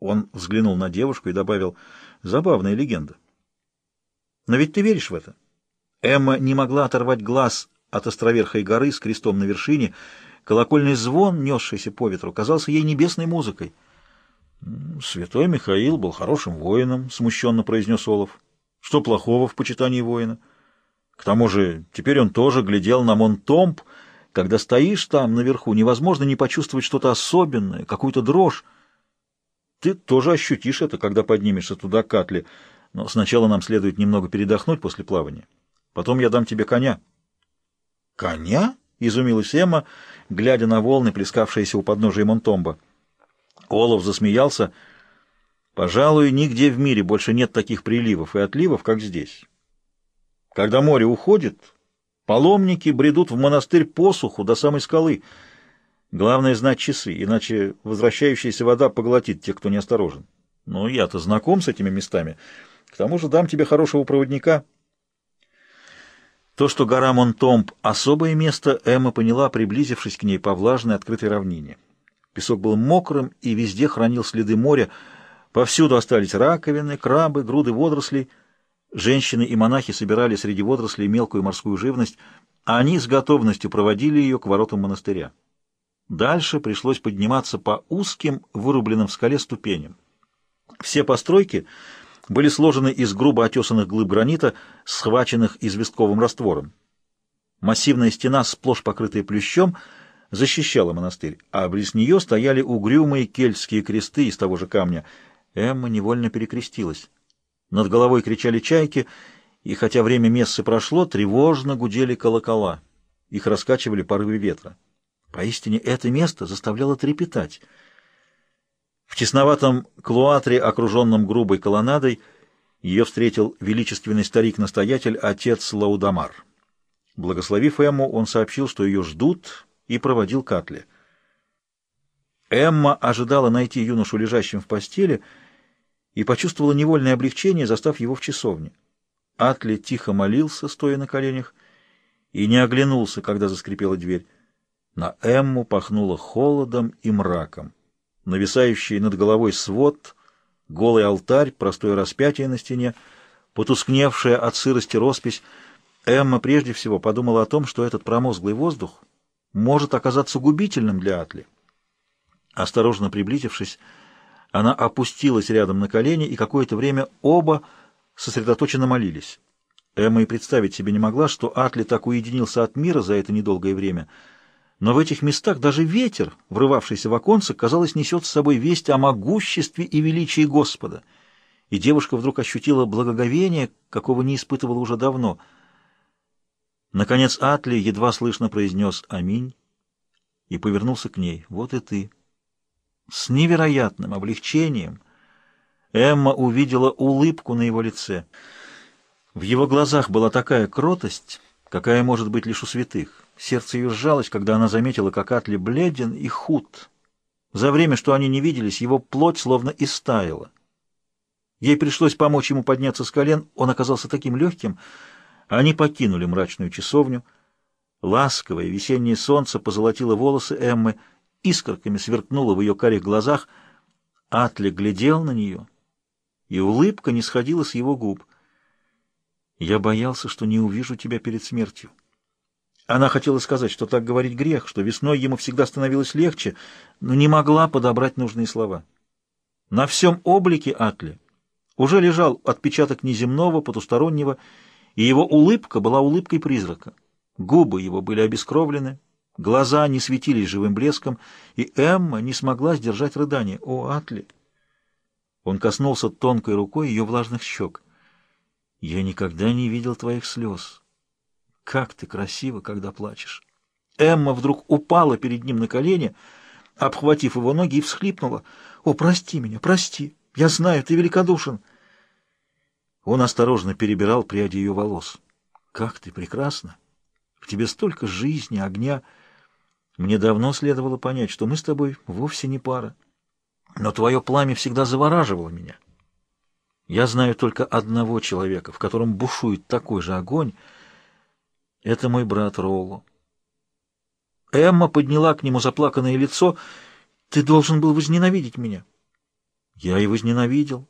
Он взглянул на девушку и добавил, забавная легенда. Но ведь ты веришь в это? Эмма не могла оторвать глаз от островерхой горы с крестом на вершине. Колокольный звон, несшийся по ветру, казался ей небесной музыкой. «Святой Михаил был хорошим воином», — смущенно произнес Олов. «Что плохого в почитании воина? К тому же теперь он тоже глядел на Монтомп. Когда стоишь там, наверху, невозможно не почувствовать что-то особенное, какую-то дрожь. Ты тоже ощутишь это, когда поднимешься туда к Атле. Но сначала нам следует немного передохнуть после плавания. Потом я дам тебе коня». «Коня?» — изумилась Эмма, глядя на волны, плескавшиеся у подножия Монтомба. Олов засмеялся. «Пожалуй, нигде в мире больше нет таких приливов и отливов, как здесь. Когда море уходит, паломники бредут в монастырь посуху до самой скалы. Главное — знать часы, иначе возвращающаяся вода поглотит тех, кто неосторожен. Ну, я-то знаком с этими местами. К тому же дам тебе хорошего проводника». То, что гора Монтомб — особое место, Эмма поняла, приблизившись к ней по влажной открытой равнине. Песок был мокрым и везде хранил следы моря. Повсюду остались раковины, крабы, груды водорослей. Женщины и монахи собирали среди водорослей мелкую морскую живность, а они с готовностью проводили ее к воротам монастыря. Дальше пришлось подниматься по узким, вырубленным в скале ступеням. Все постройки были сложены из грубо отесанных глыб гранита, схваченных известковым раствором. Массивная стена, сплошь покрытая плющом, защищала монастырь, а близ нее стояли угрюмые кельтские кресты из того же камня. Эмма невольно перекрестилась. Над головой кричали чайки, и хотя время мессы прошло, тревожно гудели колокола. Их раскачивали порывы ветра. Поистине это место заставляло трепетать — в тесноватом клуатре, окруженном грубой колоннадой, ее встретил величественный старик-настоятель, отец Лаудамар. Благословив Эмму, он сообщил, что ее ждут, и проводил к Атле. Эмма ожидала найти юношу лежащим в постели и почувствовала невольное облегчение, застав его в часовне. Атли тихо молился, стоя на коленях, и не оглянулся, когда заскрипела дверь. На Эмму пахнуло холодом и мраком нависающий над головой свод, голый алтарь, простое распятие на стене, потускневшая от сырости роспись, Эмма прежде всего подумала о том, что этот промозглый воздух может оказаться губительным для Атли. Осторожно приблизившись, она опустилась рядом на колени, и какое-то время оба сосредоточенно молились. Эмма и представить себе не могла, что Атли так уединился от мира за это недолгое время — но в этих местах даже ветер, врывавшийся в оконце, казалось, несет с собой весть о могуществе и величии Господа. И девушка вдруг ощутила благоговение, какого не испытывала уже давно. Наконец Атли едва слышно произнес «Аминь» и повернулся к ней. «Вот и ты». С невероятным облегчением Эмма увидела улыбку на его лице. В его глазах была такая кротость, какая может быть лишь у святых. Сердце ее сжалось, когда она заметила, как Атли бледен и худ. За время, что они не виделись, его плоть словно истаяла. Ей пришлось помочь ему подняться с колен, он оказался таким легким. Они покинули мрачную часовню. Ласковое весеннее солнце позолотило волосы Эммы, искорками сверкнуло в ее карих глазах. Атли глядел на нее, и улыбка не сходила с его губ. «Я боялся, что не увижу тебя перед смертью». Она хотела сказать, что так говорить грех, что весной ему всегда становилось легче, но не могла подобрать нужные слова. На всем облике Атли уже лежал отпечаток неземного, потустороннего, и его улыбка была улыбкой призрака. Губы его были обескровлены, глаза не светились живым блеском, и Эмма не смогла сдержать рыдание. «О, Атли!» Он коснулся тонкой рукой ее влажных щек. «Я никогда не видел твоих слез». Как ты красива, когда плачешь. Эмма вдруг упала перед ним на колени, обхватив его ноги, и всхлипнула. «О, прости меня, прости! Я знаю, ты великодушен!» Он осторожно перебирал пряди ее волос. «Как ты прекрасна! В тебе столько жизни, огня! Мне давно следовало понять, что мы с тобой вовсе не пара. Но твое пламя всегда завораживало меня. Я знаю только одного человека, в котором бушует такой же огонь, это мой брат Ролло. Эмма подняла к нему заплаканное лицо. Ты должен был возненавидеть меня. Я и возненавидел.